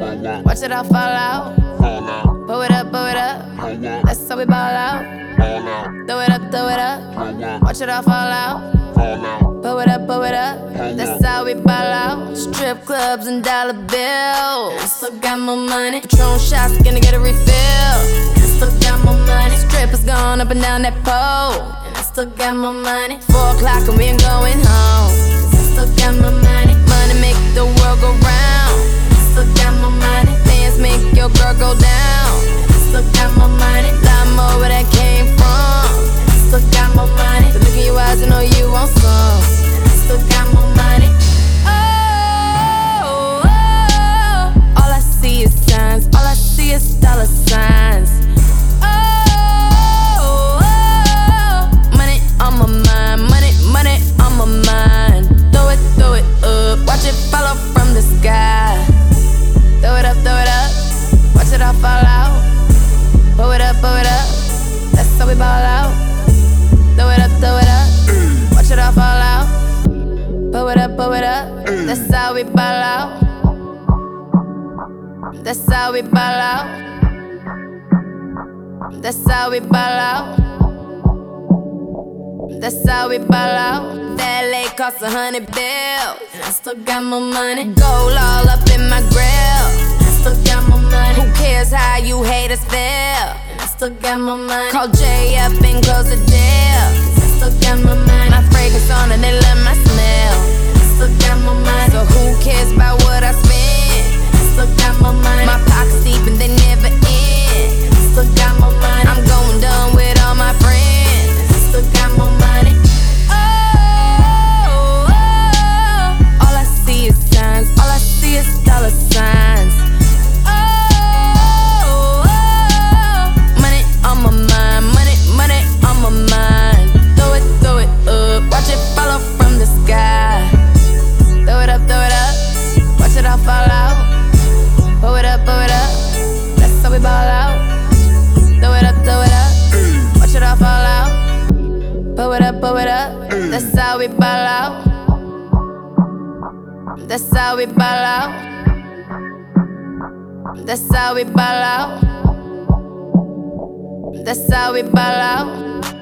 Watch it all fall out. Pull it up, pull it up. That's how we ball out. Throw it up, throw it up. Watch it all fall out. Pull it up, pull it up. That's how we ball out. Strip clubs and dollar bills. Still got more money. Patron shots, gonna get a refill. Still got more money. Strippers going up and down that pole. And I still got more money. Four o'clock and we ain't going home. Cause I still got more. Money That's how we ball out. That's how we ball out. That's how we ball out. That's how we ball out. That lake cost a hundred bills. And I still got more money. Gold all up in my grill. And I still got more money. Who cares how you haters feel? And I still got more money. Call Jay up and close the deal. I still got more money. My fragrance on and we ball out. That's how we ball out. That's how we ball out. That's how we ball out.